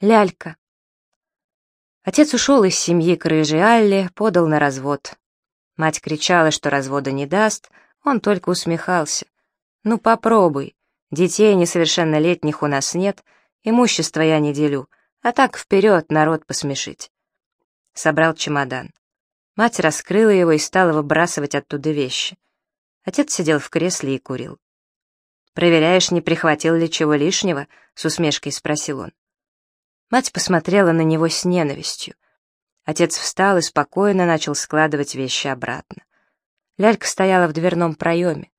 Лялька. Отец ушел из семьи к рыжей подал на развод. Мать кричала, что развода не даст, он только усмехался. «Ну попробуй, детей несовершеннолетних у нас нет, имущество я не делю, а так вперед народ посмешить». Собрал чемодан. Мать раскрыла его и стала выбрасывать оттуда вещи. Отец сидел в кресле и курил. «Проверяешь, не прихватил ли чего лишнего?» — с усмешкой спросил он. Мать посмотрела на него с ненавистью. Отец встал и спокойно начал складывать вещи обратно. Лялька стояла в дверном проеме.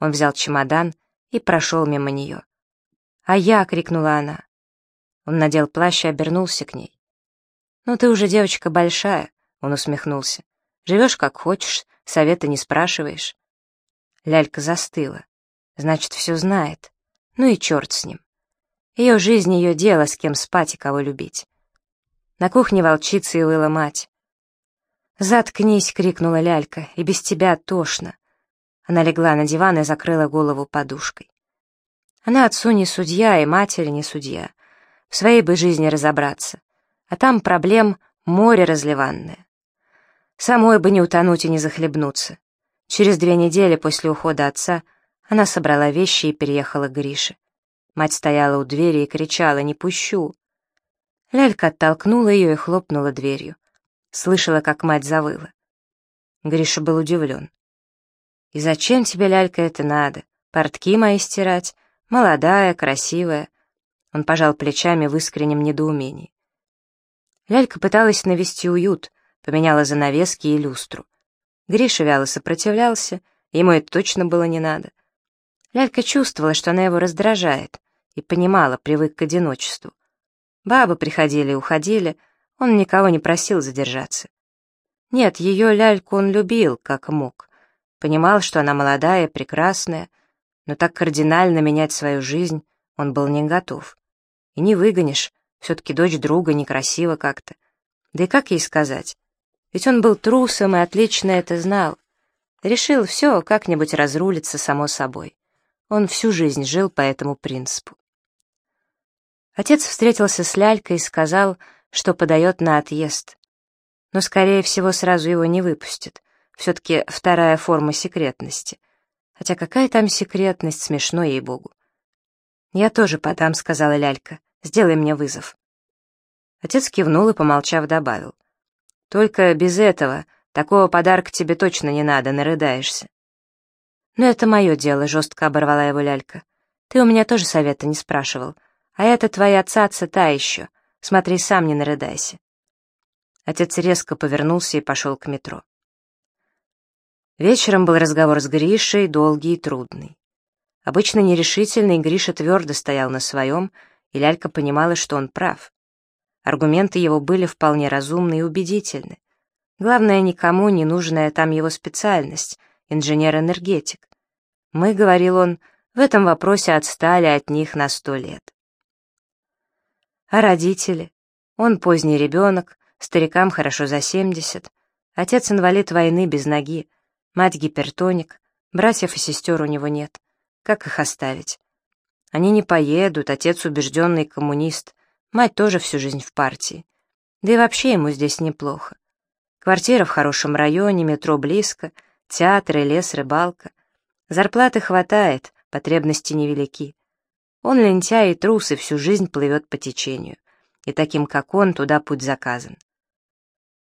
Он взял чемодан и прошел мимо нее. «А я!» — крикнула она. Он надел плащ и обернулся к ней. «Ну ты уже девочка большая», — он усмехнулся. «Живешь как хочешь, совета не спрашиваешь». Лялька застыла. Значит, все знает. Ну и черт с ним. Ее жизнь, ее дело, с кем спать и кого любить. На кухне волчица и выла мать. «Заткнись!» — крикнула лялька, — «и без тебя тошно». Она легла на диван и закрыла голову подушкой. Она отцу не судья и матери не судья. В своей бы жизни разобраться. А там проблем море разливанное. Самой бы не утонуть и не захлебнуться. Через две недели после ухода отца она собрала вещи и переехала к Грише. Мать стояла у двери и кричала «Не пущу!». Лялька оттолкнула ее и хлопнула дверью. Слышала, как мать завыла. Гриша был удивлен. «И зачем тебе, Лялька, это надо? Портки мои стирать? Молодая, красивая». Он пожал плечами в искреннем недоумении. Лялька пыталась навести уют, поменяла занавески и люстру. Гриша вяло сопротивлялся, ему это точно было не надо. Лялька чувствовала, что она его раздражает, и понимала, привык к одиночеству. Бабы приходили и уходили, он никого не просил задержаться. Нет, ее ляльку он любил, как мог. Понимал, что она молодая, прекрасная, но так кардинально менять свою жизнь он был не готов. И не выгонишь, все-таки дочь друга некрасиво как-то. Да и как ей сказать? Ведь он был трусом и отлично это знал. Решил все как-нибудь разрулиться само собой. Он всю жизнь жил по этому принципу. Отец встретился с Лялькой и сказал, что подает на отъезд. Но, скорее всего, сразу его не выпустят. Все-таки вторая форма секретности. Хотя какая там секретность, смешно ей-богу. «Я тоже подам», — сказала Лялька. «Сделай мне вызов». Отец кивнул и, помолчав, добавил. «Только без этого, такого подарка тебе точно не надо, нарыдаешься». «Но это мое дело», — жестко оборвала его Лялька. «Ты у меня тоже совета не спрашивал. А это твоя цаца та еще. Смотри, сам не нарыдайся. Отец резко повернулся и пошел к метро. Вечером был разговор с Гришей, долгий и трудный. Обычно нерешительный, Гриша твердо стоял на своем, и Лялька понимала, что он прав. Аргументы его были вполне разумны и убедительны. Главное, никому не нужная там его специальность — инженер-энергетик. Мы, — говорил он, — в этом вопросе отстали от них на сто лет. А родители? Он поздний ребенок, старикам хорошо за семьдесят, отец инвалид войны без ноги, мать гипертоник, братьев и сестер у него нет. Как их оставить? Они не поедут, отец убежденный коммунист, мать тоже всю жизнь в партии. Да и вообще ему здесь неплохо. Квартира в хорошем районе, метро близко, театры, лес, рыбалка. Зарплаты хватает, потребности невелики. Он лентяй и трус, и всю жизнь плывет по течению. И таким, как он, туда путь заказан.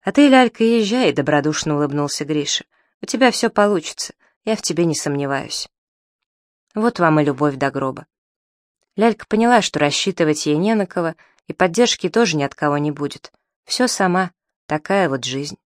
«А ты, лялька, езжай», — добродушно улыбнулся Гриша. «У тебя все получится, я в тебе не сомневаюсь». Вот вам и любовь до гроба. Лялька поняла, что рассчитывать ей не на кого, и поддержки тоже ни от кого не будет. Все сама, такая вот жизнь.